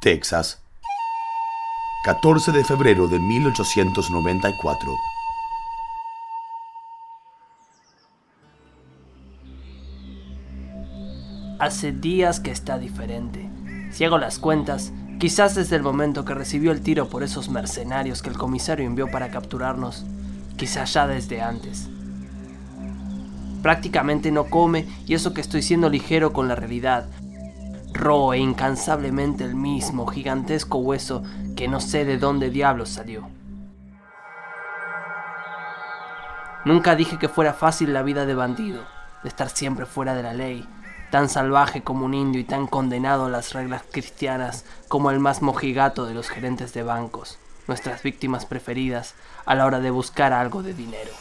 Texas. 14 de febrero de 1894. Hace días que está diferente. Si hago las cuentas, quizás desde el momento que recibió el tiro por esos mercenarios que el comisario envió para capturarnos, quizás ya desde antes. Prácticamente no come y eso que estoy siendo ligero con la realidad. Roe incansablemente el mismo gigantesco hueso que no sé de dónde diablos salió. Nunca dije que fuera fácil la vida de bandido, de estar siempre fuera de la ley, tan salvaje como un indio y tan condenado a las reglas cristianas como el más mojigato de los gerentes de bancos, nuestras víctimas preferidas a la hora de buscar algo de dinero.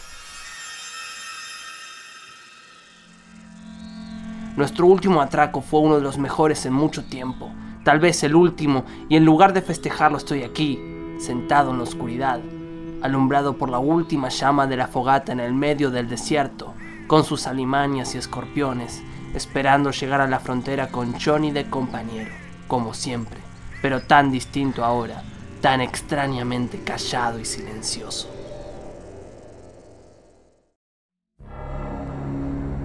Nuestro último atraco fue uno de los mejores en mucho tiempo, tal vez el último, y en lugar de festejarlo estoy aquí, sentado en la oscuridad, alumbrado por la última llama de la fogata en el medio del desierto, con sus alimañas y escorpiones, esperando llegar a la frontera con Johnny de compañero, como siempre, pero tan distinto ahora, tan extrañamente callado y silencioso.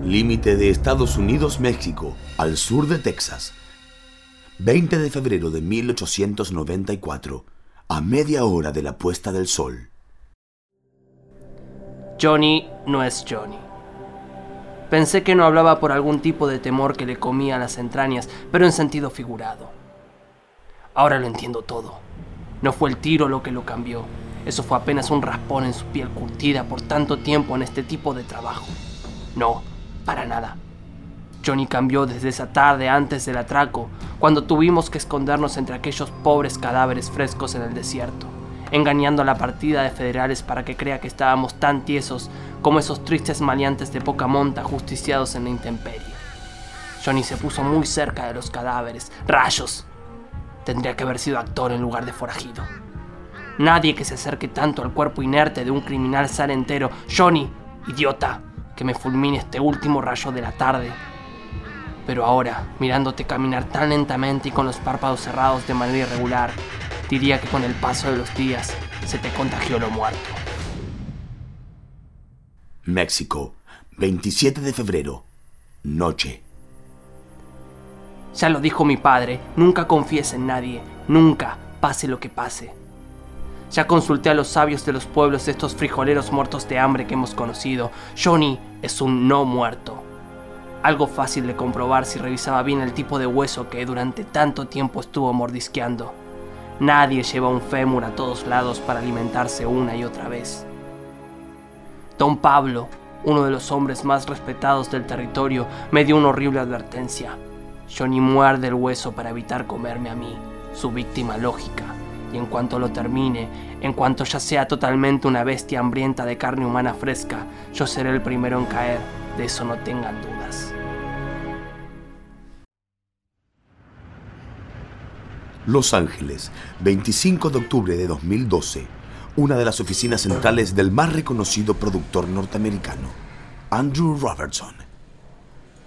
Límite de Estados Unidos-México, al sur de Texas. 20 de febrero de 1894, a media hora de la puesta del sol. Johnny no es Johnny. Pensé que no hablaba por algún tipo de temor que le comía las entrañas, pero en sentido figurado. Ahora lo entiendo todo. No fue el tiro lo que lo cambió. Eso fue apenas un raspón en su piel curtida por tanto tiempo en este tipo de trabajo. No, para nada. Johnny cambió desde esa tarde antes del atraco, cuando tuvimos que escondernos entre aquellos pobres cadáveres frescos en el desierto, engañando a la partida de federales para que crea que estábamos tan tiesos como esos tristes maleantes de poca monta justiciados en la intemperie. Johnny se puso muy cerca de los cadáveres. ¡Rayos! Tendría que haber sido actor en lugar de forajido. Nadie que se acerque tanto al cuerpo inerte de un criminal sale entero. Johnny, idiota, que me fulmine este último rayo de la tarde. Pero ahora, mirándote caminar tan lentamente y con los párpados cerrados de manera irregular, diría que con el paso de los días se te contagió lo muerto. México, 27 de febrero, noche. Ya lo dijo mi padre, nunca confíes en nadie, nunca, pase lo que pase. Ya consulté a los sabios de los pueblos de estos frijoleros muertos de hambre que hemos conocido. Johnny es un no muerto. Algo fácil de comprobar si revisaba bien el tipo de hueso que durante tanto tiempo estuvo mordisqueando. Nadie lleva un fémur a todos lados para alimentarse una y otra vez. Don Pablo, uno de los hombres más respetados del territorio, me dio una horrible advertencia. Johnny muerde el hueso para evitar comerme a mí, su víctima lógica, y en cuanto lo termine, en cuanto ya sea totalmente una bestia hambrienta de carne humana fresca, yo seré el primero en caer, de eso no tengan dudas. Los Ángeles, 25 de octubre de 2012, una de las oficinas centrales del más reconocido productor norteamericano, Andrew Robertson.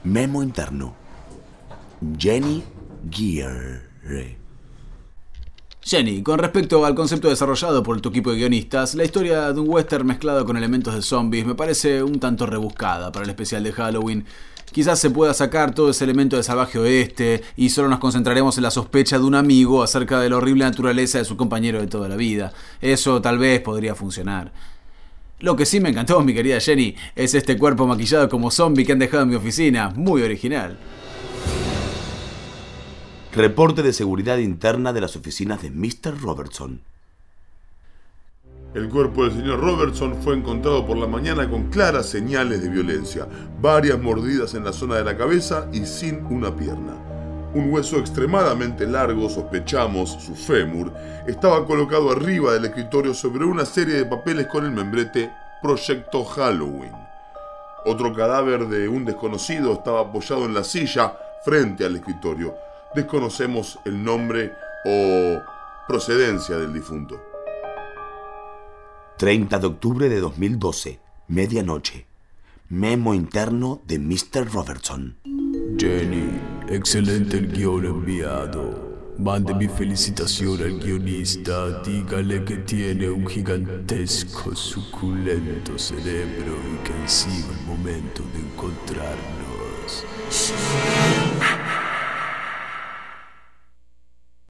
Memo interno. Jenny Gear. Jenny, con respecto al concepto desarrollado por tu equipo de guionistas, la historia de un western mezclado con elementos de zombies me parece un tanto rebuscada para el especial de Halloween. Quizás se pueda sacar todo ese elemento de salvaje oeste y solo nos concentraremos en la sospecha de un amigo acerca de la horrible naturaleza de su compañero de toda la vida. Eso tal vez podría funcionar. Lo que sí me encantó, mi querida Jenny, es este cuerpo maquillado como zombie que han dejado en mi oficina. Muy original. Reporte de seguridad interna de las oficinas de Mr. Robertson. El cuerpo del señor Robertson fue encontrado por la mañana con claras señales de violencia, varias mordidas en la zona de la cabeza y sin una pierna. Un hueso extremadamente largo, sospechamos, su fémur, estaba colocado arriba del escritorio sobre una serie de papeles con el membrete Proyecto Halloween. Otro cadáver de un desconocido estaba apoyado en la silla frente al escritorio. Desconocemos el nombre o procedencia del difunto. 30 de octubre de 2012, medianoche. Memo interno de Mr. Robertson. Jenny, excelente el guion enviado. Mande mi felicitación al guionista, dígale que tiene un gigantesco, suculento cerebro y que encima el momento de encontrarnos.